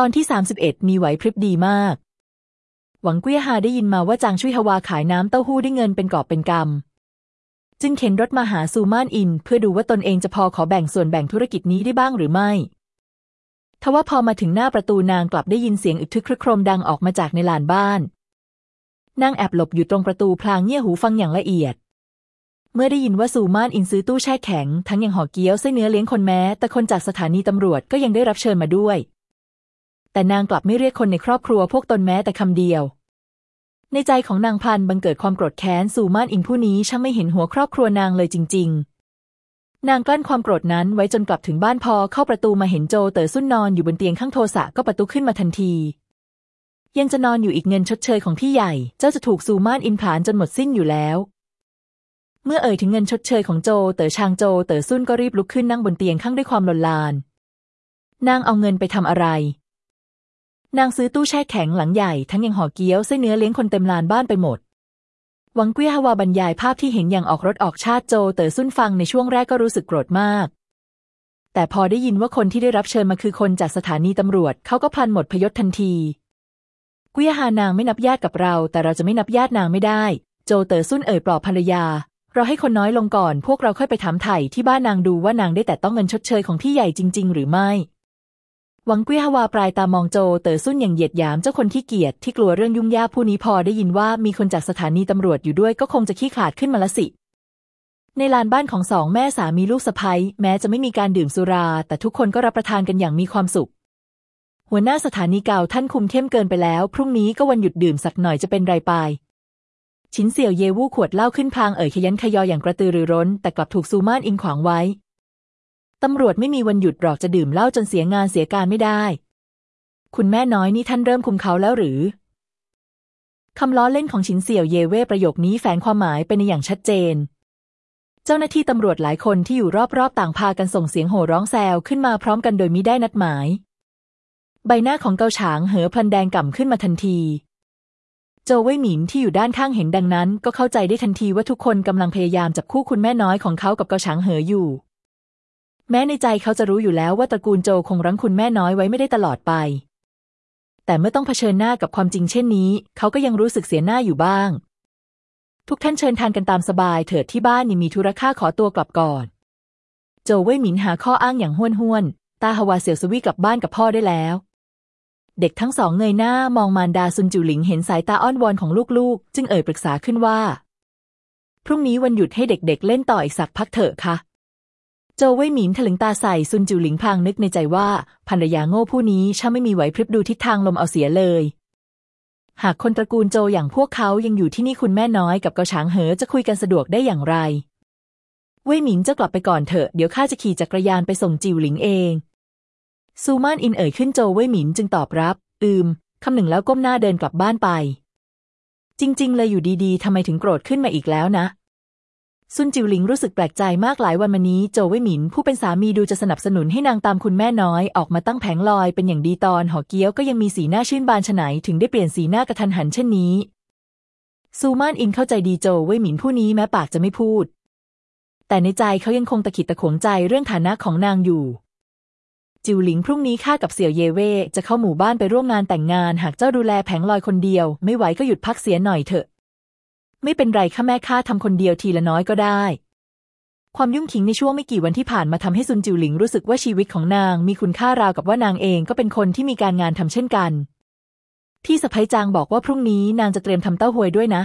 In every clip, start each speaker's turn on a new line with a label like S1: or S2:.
S1: ตอนที่ 31 มีไหวพริบดีมาก หวังเกี้ยฮาได้ยินมาว่าจางชุยฮวาขายน้ำเต้าหู้ได้เงินเป็นกอบเป็นกำ จึงเข็นรถมาหาซูมานอิน เพื่อดูว่าตนเองจะพอขอแบ่งส่วนแบ่งธุรกิจนี้ได้บ้างหรือไม่ทว่าพอมาถึงหน้าประตูนางกลับได้ยินเสียงอึกทึกครึกโครมดังออกมาจากในลานบ้าน นางแอบหลบอยู่ตรงประตูพลางเงี่ยหูฟังอย่างละเอียด เมื่อได้ยินว่าซูมานอินซื้อตู้แช่แข็ง ทั้งอย่างห่อเกี๊ยวไส้เนื้อเลี้ยงคนแม้ แต่คนจากสถานีตำรวจก็ยังได้รับเชิญมาด้วย แต่นางกลับไม่เรียกคนในครอบครัวพวกตนแม้แต่คำเดียว ในใจของนางพันบังเกิดความโกรธแค้นสู่ม่านอิงผู้นี้ช่างไม่เห็นหัวครอบครัวนางเลยจริง ๆ นางกลั้นความโกรธนั้นไว้จนกลับถึงบ้านพอเข้าประตูมาเห็นโจเต๋อซุ่นนอนอยู่บนเตียงข้างโทสะก็ประตูขึ้นมาทันที ยังจะนอนอยู่อีกเงินชดเชยของพี่ใหญ่ เจ้าจะถูกซูม่านอินผานจนหมดสิ้นอยู่แล้วเมื่อเอ่ยถึงเงินชดเชยของโจ เต๋อชางโจ เต๋อซุ่นก็รีบลุกขึ้นนั่งบนเตียงข้างด้วยความลนลาน นางเอาเงินไปทำอะไร นางซื้อตู้แช่แข็งหลังใหญ่ทั้งยังห่อเกี๊ยวไส้เนื้อเลี้ยงคนเต็มลานบ้านไปหมดหวังเกี้ยฮวาบรรยายภาพที่เห็นอย่างออกรถออกชาติโจเต๋อซุ่นฟังในช่วงแรกก็รู้สึกโกรธมาก แต่พอได้ยินว่าคนที่ได้รับเชิญมาคือคนจากสถานีตำรวจเขาก็พลันหมดพยศทันทีเกี้ยฮานางไม่นับญาติกับเรา แต่เราจะไม่นับญาตินางไม่ได้ โจเต๋อซุ่นเอ่ยปลอบภรรยา เราให้คนน้อยลงก่อน พวกเราค่อยไปถามไถ่ที่บ้านนางดูว่านางได้แต่ต้องเงินชดเชยของพี่ใหญ่จริง ๆ หรือไม่ หวังกี้ยฮวาปลายตามองโจเต๋อซุ่นอย่างเหยียดหยามเจ้าคนขี้เกียจที่กลัวเรื่องยุ่งยากผู้นี้พอได้ยินว่ามีคนจากสถานีตำรวจอยู่ด้วยก็คงจะขี้ขลาดขึ้นมาละสิ ในลานบ้านของสองแม่สามีลูกสะพ้ยแม้จะไม่มีการดื่มสุรา แต่ทุกคนก็รับประทานกันอย่างมีความสุข หัวหน้าสถานีเก่าท่านคุมเข้มเกินไปแล้ว พรุ่งนี้ก็วันหยุดดื่มสักหน่อยจะเป็นไรไปชินเสี่ยวเยวู่ขวดเหล้าขึ้นพางเอ่ยขยันขยออย่างกระตือรือร้น แต่กลับถูกซูมานอิงขวางไว้ ตำรวจไม่มีวันหยุดหรอกจะดื่มเหล้าจนเสียงานเสียการไม่ได้ คุณแม่น้อยนี่ท่านเริ่มคุมเขาแล้วหรือ คำล้อเล่นของชินเสี่ยวเยเว่ประโยคนี้แฝงความหมายไปในอย่างชัดเจน เจ้าหน้าที่ตำรวจหลายคนที่อยู่รอบๆ ต่างพากันส่งเสียงโห่ร้องแซวขึ้นมาพร้อมกันโดยมิได้นัดหมาย ใบหน้าของเกาฉางเหอพลันแดงก่ำขึ้นมาทันทีโจวเว่ยหมินที่อยู่ด้านข้างเห็นดังนั้น ก็เข้าใจได้ทันทีว่าทุกคนกำลังพยายามจับคู่คุณแม่น้อยของเขากับเกาฉางเหออยู่ แม้ในใจเขาจะรู้อยู่แล้วว่าตระกูลโจคงรั้งคุณแม่น้อยไว้ไม่ได้ตลอดไป แต่เมื่อต้องเผชิญหน้ากับความจริงเช่นนี้ เขาก็ยังรู้สึกเสียหน้าอยู่บ้าง ทุกท่านเชิญทานกันตามสบายเถิดที่บ้านยังมีธุระค่าขอตัวกลับก่อน โจเว่ยหมินหาข้ออ้างอย่างห้วนห้วน ตาฮวาเสี่ยวสวีกลับบ้านกับพ่อได้แล้ว เด็กทั้งสองเงยหน้ามองมารดาซุนจูหลิงเห็นสายตาอ้อนวอนของลูกๆ จึงเอ่ยปรึกษาขึ้นว่า พรุ่งนี้วันหยุดให้เด็กๆเเล่นต่ออีกสักพักเถอะค่ะ โจวเว่ยหมินถลึงตาใส่ซุนจิวหลิงพางนึกในใจว่าภรรยาโง่ผู้นี้ช่างไม่มีไหวพริบดูทิศทางลมเอาเสียเลย หากคนตระกูลโจอย่างพวกเขายังอยู่ที่นี่คุณแม่น้อยกับเกาฉางเหอจะคุยกันสะดวกได้อย่างไร เว่ยหมินจะกลับไปก่อนเถอะเดี๋ยวข้าจะขี่จักรยานไปส่งจิวหลิงเอง ซูมานอินเอ่ยขึ้นโจวเว่ยหมินจึงตอบรับ อืมคำหนึ่งแล้วก้มหน้าเดินกลับบ้านไป จริง ๆ เลยอยู่ดีๆทำไมถึงโกรธขึ้นมาอีกแล้วนะ ซุนจิวหลิงรู้สึกแปลกใจมากหลายวันมานี้โจวเว่ยหมินผู้เป็นสามีดูจะสนับสนุนให้นางตามคุณแม่น้อยออกมาตั้งแผงลอยเป็นอย่างดีตอนหอเกี้ยวก็ยังมีสีหน้าชื่นบานฉไหนถึงได้เปลี่ยนสีหน้ากระทันหันเช่นนี้ ซูมานอินเข้าใจดีโจวเว่ยหมินผู้นี้แม้ปากจะไม่พูด แต่ในใจเขายังคงตะขิดตะขวงใจเรื่องฐานะของนางอยู่จิวหลิงพรุ่งนี้ข้ากับเสี่ยวเยเว่จะเข้าหมู่บ้านไปร่วมงานแต่งงาน หากเจ้าดูแลแผงลอยคนเดียว ไม่ไหวก็หยุดพักเสียหน่อยเถอะ ไม่เป็นไรข้าแม่ข้าทำคนเดียวทีละน้อยก็ได้ ความยุ่งขิงในช่วงไม่กี่วันที่ผ่านมาทำให้ซุนจิวหลิงรู้สึกว่าชีวิตของนางมีคุณค่าราวกับว่านางเองก็เป็นคนที่มีการงานทำเช่นกัน ที่สะพ้ยจางบอกว่าพรุ่งนี้นางจะเตรียมทำเต้าหวยด้วยนะ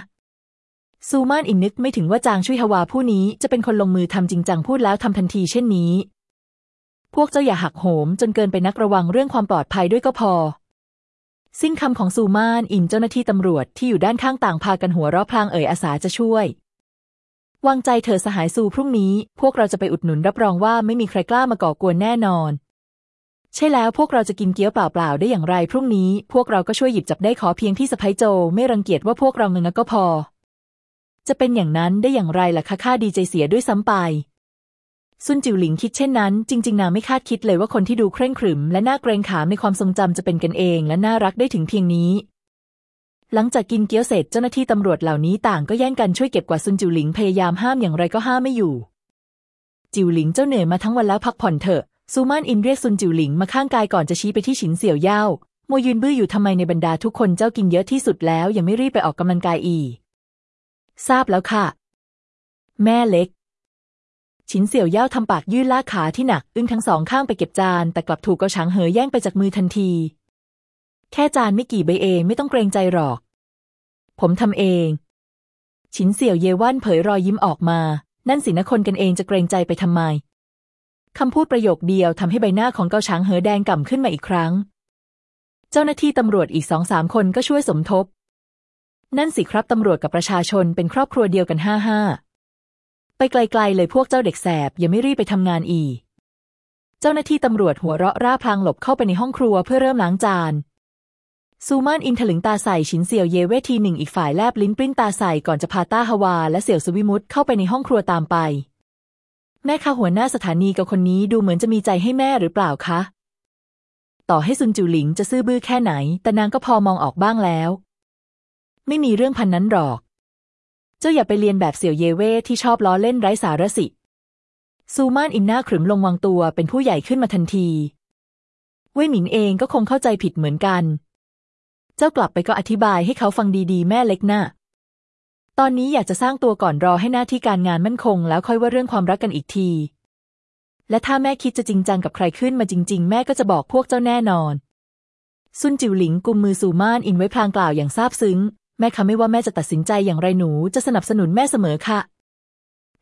S1: ซูมานอินนึกไม่ถึงว่าจางช่วยฮวาผู้นี้จะเป็นคนลงมือทำจริงจังพูดแล้วทำทันทีเช่นนี้ พวกเจ้าอย่าหักโหมจนเกินไปนักระวังเรื่องความปลอดภัยด้วยก็พอ สิ้นคำของซูมานอินเจ้าหน้าที่ตำรวจที่อยู่ด้านข้างต่างพากันหัวเราะพลางเอ่ยอาสาจะช่วยวางใจเธอสหายซูพรุ่งนี้ พวกเราจะไปอุดหนุนรับรองว่าไม่มีใครกล้ามาก่อกวนแน่นอน ใช่แล้วพวกเราจะกินเกี๊ยวเปล่าๆได้อย่างไรพรุ่งนี้ พวกเราก็ช่วยหยิบจับได้ขอเพียงที่สะพ้ยโจ ไม่รังเกียจว่าพวกเราเงินก็พอ จะเป็นอย่างนั้นได้อย่างไรล่ะคะข้าดีใจเสียด้วยซ้ำไป ซุนจิวหลิงคิดเช่นนั้น จริง ๆนางไม่คาดคิดเลยว่าคนที่ดูเคร่งขรึม และน่าเกรงขามในความทรงจำจะเป็นกันเอง และน่ารักได้ถึงเพียงนี้ หลังจากกินเกี๊ยวเสร็จเจ้าหน้าที่ตำรวจเหล่านี้ต่างก็แย่งกันช่วยเก็บกวาดซุนจิวหลิงพยายามห้ามอย่างไรก็ห้ามไม่อยู่ จิวหลิงเจ้าเหนื่อยมาทั้งวันแล้วพักผ่อนเถอะซูมานอินเรียกซุนจิวหลิงมาข้างกายก่อนจะชี้ไปที่ฉินเสี่ยวเย่าโมยืนบื้ออยู่ทำไมในบรรดาทุกคนเจ้ากินเยอะที่สุดแล้วยังไม่รีบไปออกกำลังกายอีกทราบแล้วค่ะ แม่เล็ก ฉินเสี่ยวเย่าทำปากยื่นลากขาที่หนัก อึ้งทั้งสองข้างไปเก็บจาน แต่กลับถูกเกาช้างเหอแย่งไปจากมือทันที แค่จานไม่กี่ใบเองไม่ต้องเกรงใจหรอก ผมทำเอง ฉินเสี่ยวเยวันเผยรอยยิ้มออกมา นั่นสินะคนกันเองจะเกรงใจไปทำไมคำพูดประโยคเดียวทำให้ใบหน้าของเกาช้างเหอแดงก่ำขึ้นมาอีกครั้ง เจ้าหน้าที่ตำรวจอีกสองสามคนก็ช่วยสมทบ นั่นสิครับตำรวจกับประชาชนเป็นครอบครัวเดียวกันห้าห้า ไปไกลๆเลยพวกเจ้าเด็กแสบอย่าไม่รีบไปทำงานอีกเจ้าหน้าที่ตำรวจหัวเราะร่าพลางหลบเข้าไปในห้องครัวเพื่อเริ่มล้างจานซูมานอินถลึงตาใส่ฉินเสี่ยวเยเวทีหนึ่งอีกฝ่ายแลบลิ้นปริ้นตาใส่ก่อนจะพาต้าฮวา และเสี่ยวสวิมุตเข้าไปในห้องครัวตามไป แม่ข้าหัวหน้าสถานีกับคนนี้ดูเหมือนจะมีใจให้แม่หรือเปล่าคะ ต่อให้ซุนจิวหลิงจะซื่อบื้อแค่ไหน แต่นางก็พอมองออกบ้างแล้ว ไม่มีเรื่องพันนั้นหรอก เจ้าอย่าไปเรียนแบบเสี่ยวเยเว่ที่ชอบล้อเล่นไร้สาระสิ ซูมานอินหน้าขรึมลงวางตัวเป็นผู้ใหญ่ขึ้นมาทันที เว่ยหมิงเองก็คงเข้าใจผิดเหมือนกัน เจ้ากลับไปก็อธิบายให้เขาฟังดีๆ แม่เล็กนะ่ะตอนนี้อยากจะสร้างตัวก่อนรอให้หน้าที่การงานมั่นคง แล้วค่อยว่าเรื่องความรักกันอีกที และถ้าแม่คิดจะจริงจังกับใครขึ้นมาจริง ๆ แม่ก็จะบอกพวกเจ้าแน่นอน ซุนจิวหลิงกุมมือสูมานอินไว้พลางกล่าวอย่างซาบซึ้ง แม่คะไม่ว่าแม่จะตัดสินใจอย่างไรหนูจะสนับสนุนแม่เสมอค่ะ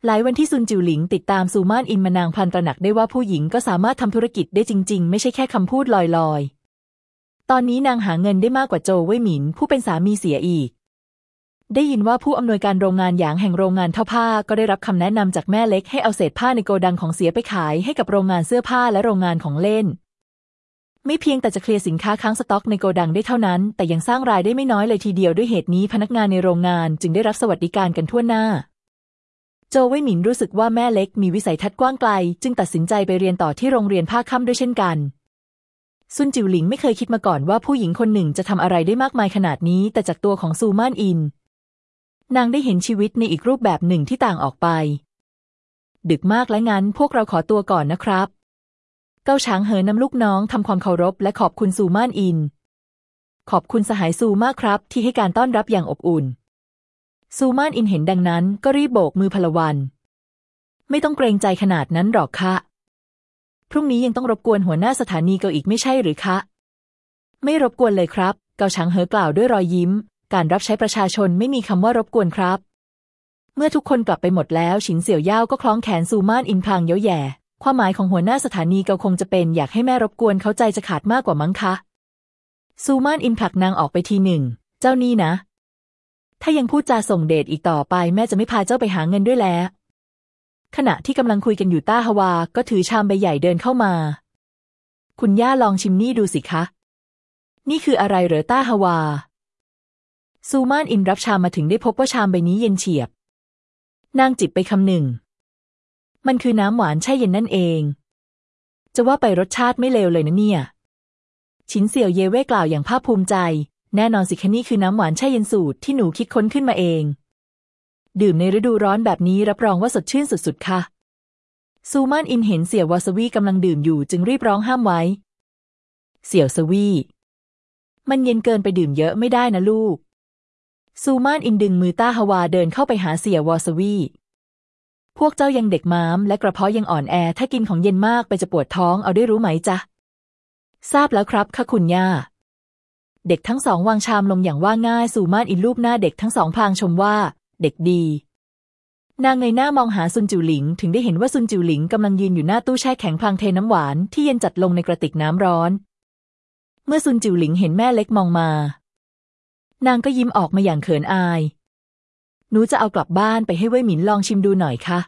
S1: หลายวันที่ซุนจิวหลิงติดตามซูม่านอินมานางพลันตระหนักได้ว่าผู้หญิงก็สามารถทำธุรกิจได้จริง ๆ ไม่ใช่แค่คำพูดลอยๆ ตอนนี้นางหาเงินได้มากกว่าโจวเว่ยหมินผู้เป็นสามีเสียอีก ได้ยินว่าผู้อำนวยการโรงงานหยางแห่งโรงงานเท่าผ้าก็ได้รับคำแนะนำจากแม่เล็กให้เอาเศษผ้าในโกดังของเสียไปขายให้กับโรงงานเสื้อผ้าและโรงงานของเล่น ไม่เพียงแต่จะเคลียร์สินค้าค้างสต็อกในโกดังได้เท่านั้น แต่ยังสร้างรายได้ไม่น้อยเลยทีเดียวด้วยเหตุนี้พนักงานในโรงงานจึงได้รับสวัสดิการกันทั่วหน้า โจวเว่ยหมินรู้สึกว่าแม่เล็กมีวิสัยทัศน์กว้างไกล จึงตัดสินใจไปเรียนต่อที่โรงเรียนภาคค่ำด้วยเช่นกันซุนจิวหลิงไม่เคยคิดมาก่อนว่าผู้หญิงคนหนึ่งจะทำอะไรได้มากมายขนาดนี้ แต่จากตัวของซูม่านอิน นางได้เห็นชีวิตในอีกรูปแบบหนึ่งที่ต่างออกไป ดึกมากและงั้นพวกเราขอตัวก่อนนะครับ เก้าช้างเหอนำลูกน้องทำความเคารพและขอบคุณซูม่านอิน ขอบคุณสหายซูมากครับ ที่ให้การต้อนรับอย่างอบอุ่น ซูม่านอินเห็นดังนั้นก็รีบโบกมือพลวัน ไม่ต้องเกรงใจขนาดนั้นหรอกคะ พรุ่งนี้ยังต้องรบกวนหัวหน้าสถานีเกาอีกไม่ใช่หรือคะ ไม่รบกวนเลยครับ เกาช้างเหอกล่าวด้วยรอยยิ้ม การรับใช้ประชาชนไม่มีคำว่ารบกวนครับเมื่อทุกคนกลับไปหมดแล้ว ฉินเสี่ยวย่าก็คล้องแขนซูม่านอินพลางเย้าแย่ ความหมายของหัวหน้าสถานีเกาคงจะเป็นอยากให้แม่รบกวนเขาใจจะขาดมากกว่ามั้งคะ ซูมานอินผลักนางออกไปทีหนึ่ง เจ้านี่นะ ถ้ายังพูดจาส่งเดชอีกต่อไป แม่จะไม่พาเจ้าไปหาเงินด้วยแล้ว ขณะที่กำลังคุยกันอยู่ต้าฮวา ก็ถือชามใบใหญ่เดินเข้ามา คุณย่าลองชิมนี่ดูสิคะ นี่คืออะไรเหรอต้าฮวา ซูมานอินรับชามมาถึงได้พบว่าชามใบนี้เย็นเฉียบ นางจิบไปคำหนึ่ง มันคือน้ำหวานแช่เย็นนั่นเอง จะว่าไปรสชาติไม่เลวเลยนะเนี่ย ชินเสี่ยวเย่เว่กล่าวอย่างภาคภูมิใจ แน่นอนสิคะนี่คือน้ำหวานแช่เย็นสูตรที่หนูคิดค้นขึ้นมาเอง ดื่มในฤดูร้อนแบบนี้รับรองว่าสดชื่นสุดๆ ค่ะ ซูมานอินเห็นเสี่ยววาสวีกำลังดื่มอยู่จึงรีบร้องห้ามไว้ เสี่ยวสวี มันเย็นเกินไปดื่มเยอะไม่ได้นะลูกซูมานอินดึงมือต้าฮวาเดินเข้าไปหาเสี่ยววาสวี พวกเจ้ายังเด็กม้ามและกระเพาะยังอ่อนแอ ถ้ากินของเย็นมากไปจะปวดท้องเอาได้รู้ไหมจ๊ะ ทราบแล้วครับค่ะคุณย่า เด็กทั้งสองวางชามลงอย่างว่าง่ายสู่ม่านอินรูปหน้าเด็กทั้งสองพลางชมว่า เด็กดี นางเงยหน้ามองหาซุนจิวหลิง ถึงได้เห็นว่าซุนจิวหลิงกำลังยืนอยู่หน้าตู้แช่แข็งพลางเทน้ำหวานที่เย็นจัดลงในกระติกน้ำร้อน เมื่อซุนจิวหลิงเห็นแม่เล็กมองมา นางก็ยิ้มออกมาอย่างเขินอาย หนูจะเอากลับบ้านไปให้เว่ยหมินลองชิมดูหน่อยค่ะ